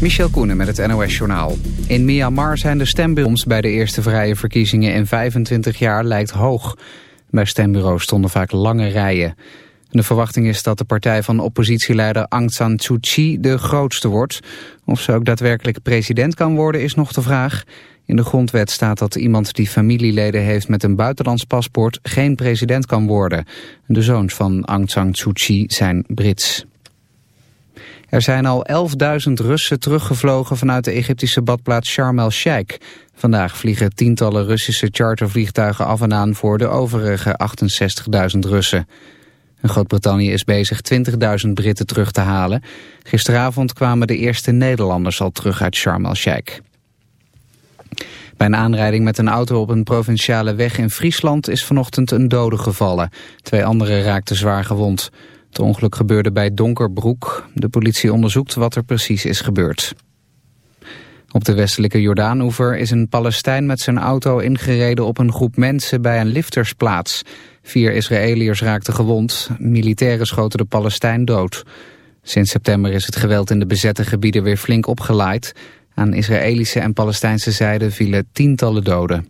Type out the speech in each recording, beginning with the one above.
Michel Koenen met het NOS-journaal. In Myanmar zijn de stembureaus bij de eerste vrije verkiezingen in 25 jaar lijkt hoog. Bij stembureaus stonden vaak lange rijen. De verwachting is dat de partij van oppositieleider Aung San Suu Kyi de grootste wordt. Of ze ook daadwerkelijk president kan worden is nog de vraag. In de grondwet staat dat iemand die familieleden heeft met een buitenlands paspoort geen president kan worden. De zoons van Aung San Suu Kyi zijn Brits. Er zijn al 11.000 Russen teruggevlogen vanuit de Egyptische badplaats Sharm el-Sheikh. Vandaag vliegen tientallen Russische chartervliegtuigen af en aan voor de overige 68.000 Russen. Groot-Brittannië is bezig 20.000 Britten terug te halen. Gisteravond kwamen de eerste Nederlanders al terug uit Sharm el-Sheikh. Bij een aanrijding met een auto op een provinciale weg in Friesland is vanochtend een dode gevallen. Twee anderen raakten zwaar gewond. Het ongeluk gebeurde bij Donkerbroek. De politie onderzoekt wat er precies is gebeurd. Op de westelijke Jordaanoever is een Palestijn met zijn auto ingereden op een groep mensen bij een liftersplaats. Vier Israëliërs raakten gewond. Militairen schoten de Palestijn dood. Sinds september is het geweld in de bezette gebieden weer flink opgeleid. Aan Israëlische en Palestijnse zijde vielen tientallen doden.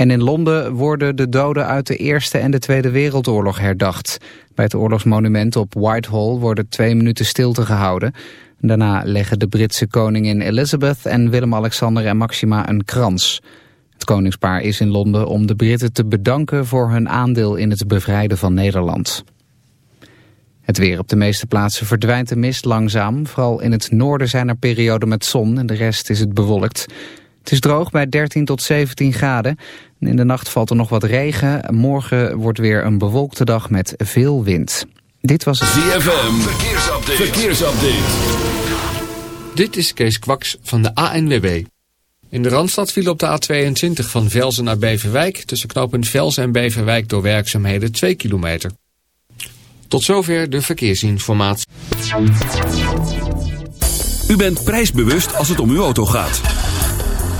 En in Londen worden de doden uit de Eerste en de Tweede Wereldoorlog herdacht. Bij het oorlogsmonument op Whitehall worden twee minuten stilte gehouden. Daarna leggen de Britse koningin Elizabeth en Willem-Alexander en Maxima een krans. Het koningspaar is in Londen om de Britten te bedanken voor hun aandeel in het bevrijden van Nederland. Het weer op de meeste plaatsen verdwijnt de mist langzaam. Vooral in het noorden zijn er perioden met zon en de rest is het bewolkt. Het is droog bij 13 tot 17 graden. In de nacht valt er nog wat regen. Morgen wordt weer een bewolkte dag met veel wind. Dit was het ZFM. Verkeersupdate. Verkeersupdate. Dit is Kees Kwaks van de ANWB. In de Randstad viel op de A22 van Velzen naar Beverwijk... tussen knooppunt Velzen en Beverwijk door werkzaamheden 2 kilometer. Tot zover de verkeersinformatie. U bent prijsbewust als het om uw auto gaat.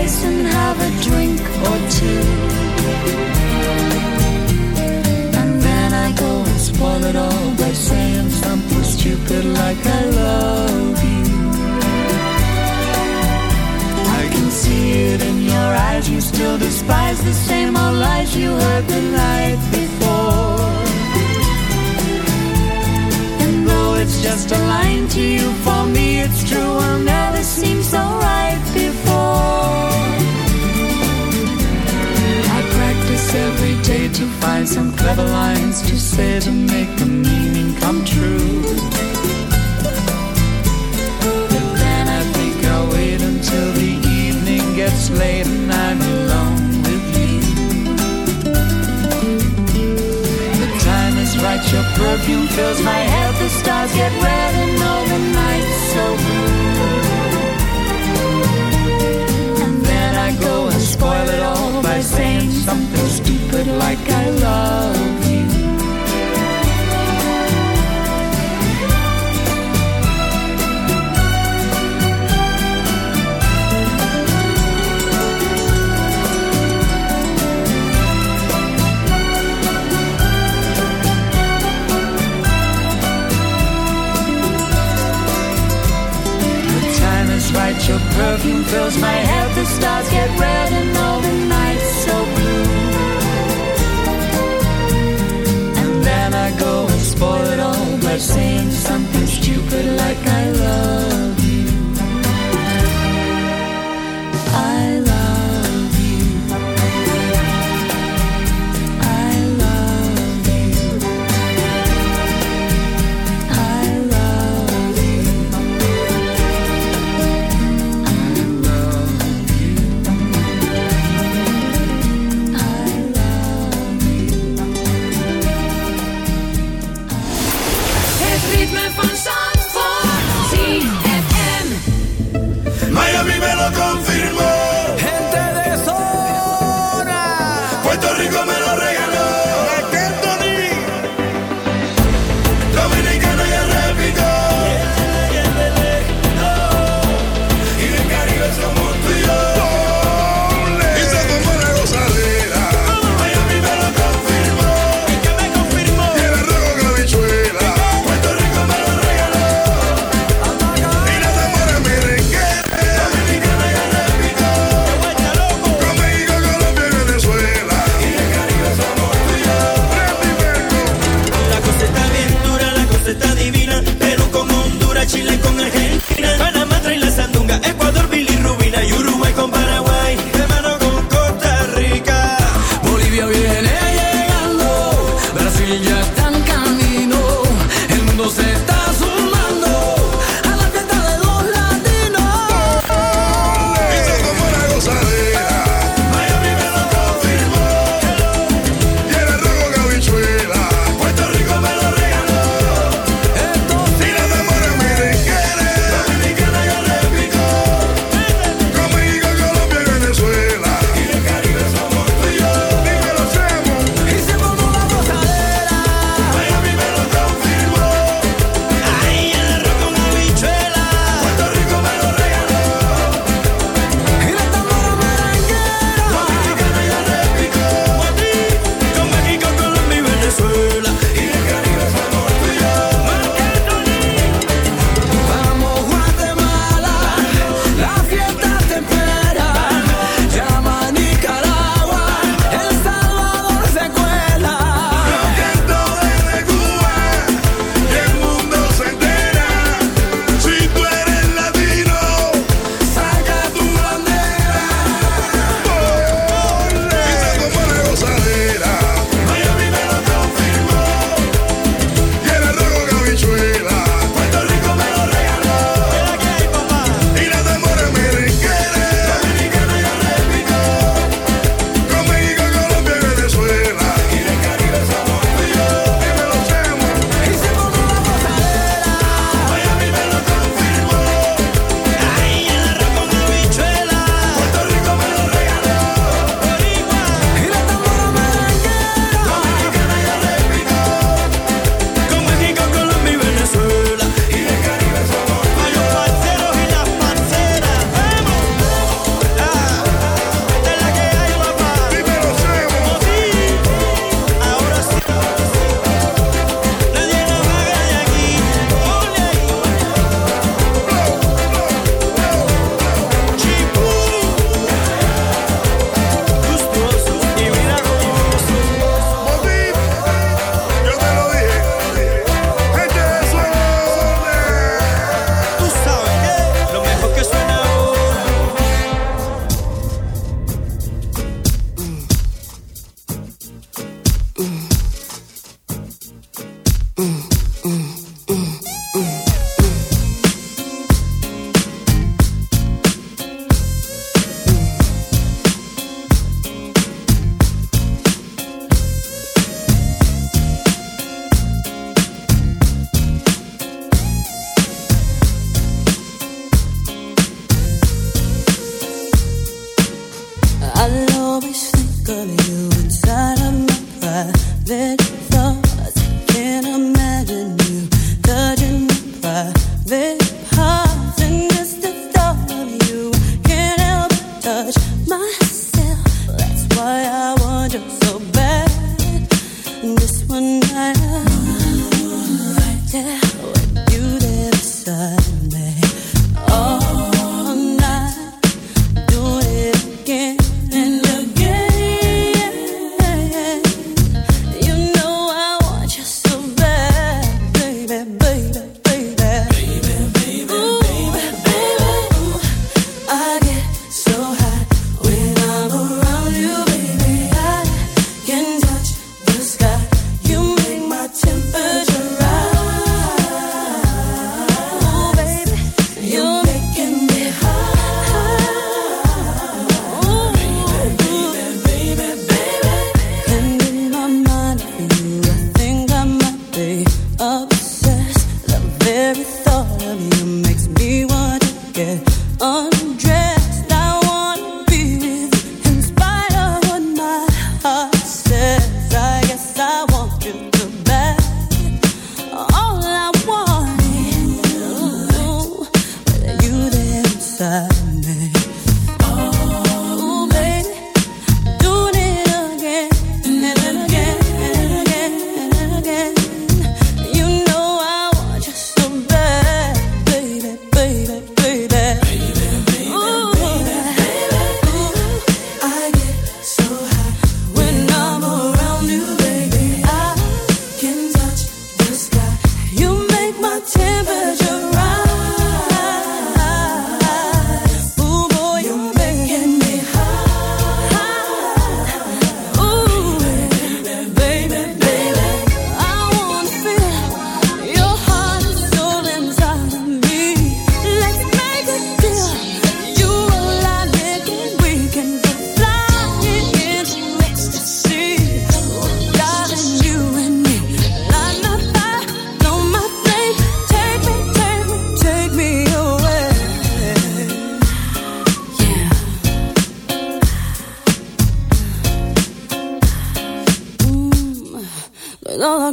Place and have a drink or two. And then I go and spoil it all by saying something stupid like I love you. I can see it in your eyes, you still despise the same old lies you heard the night before. And though it's just a line to you, for me it's true, will never seem so right before. Clever lines to say to make the meaning come true. But then I think I'll wait until the evening gets late and I'm alone with you. The time is right, your perfume fills my head, the stars get red and all the nights so blue. And then I go and spoil it all by saying something stupid like I love you. Your perfume fills my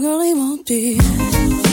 really be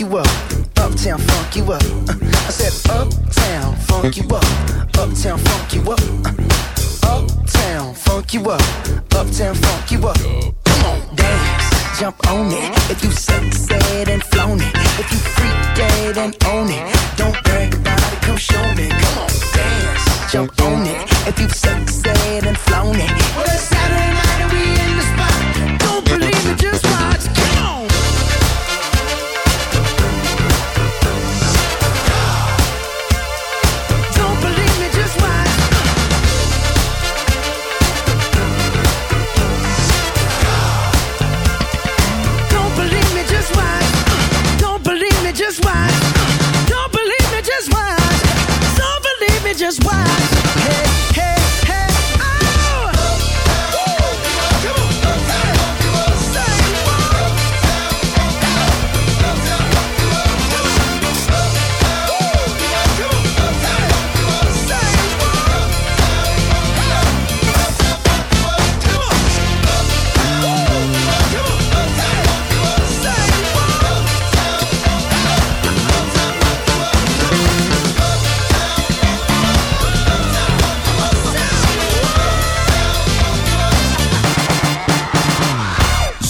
you up. Uptown, funk you up. Uh, I said, Uptown, funk you up. Uptown, funk you up. Uh, Uptown, funk you up. Uptown, funk you up. Come on, dance, jump on it. If you succeed and flown it. If you freak dead and own it. Don't brag about it, come show me. Come on, dance, jump on it. If you succeed and flown it. Well, Saturday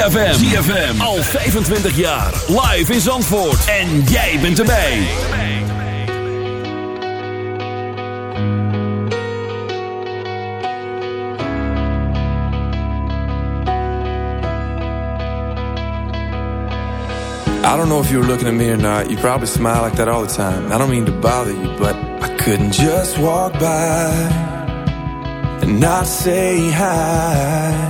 ZFM. ZFM. Al 25 jaar. Live in Zandvoort. En jij bent erbij. I don't know if you were looking at me or not. You probably smile like that all the time. I don't mean to bother you, but I couldn't just walk by and not say hi.